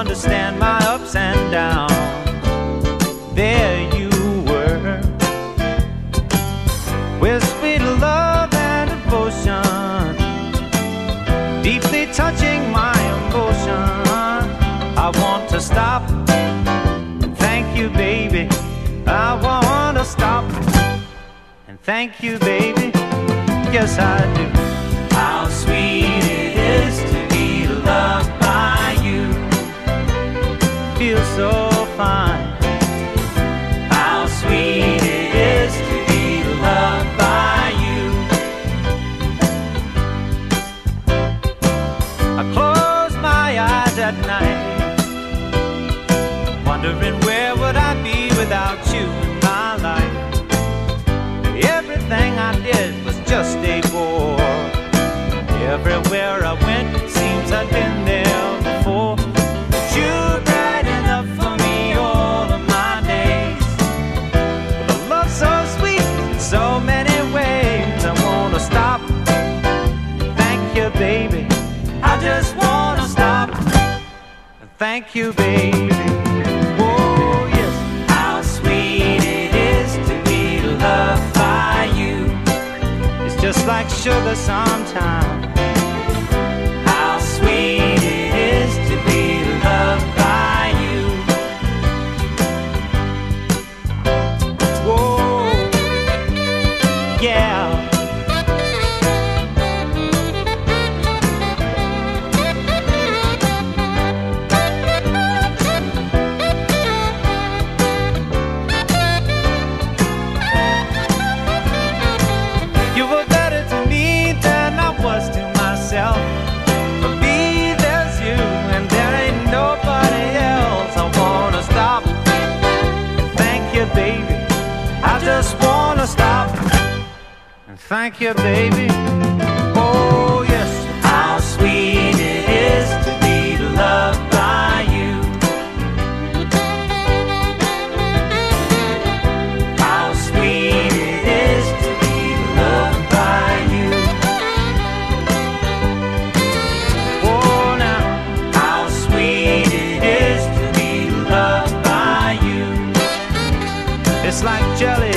understand my ups and downs. There you were, with sweet love and devotion, deeply touching my emotion. I want to stop and thank you, baby. I want to stop and thank you, baby. Yes, I do. Feels so fine. How sweet it is to be loved by you. I close my eyes at night, wondering where would I be without you in my life. Everything I did was just a bore. Everywhere I Thank you, baby. Oh, yes. How sweet it is to be loved by you. It's just like sugar sometimes. Thank you, baby. Oh, yes. How sweet it is to be loved by you. How sweet it is to be loved by you. Oh, now. How sweet it is to be loved by you. It's like jelly.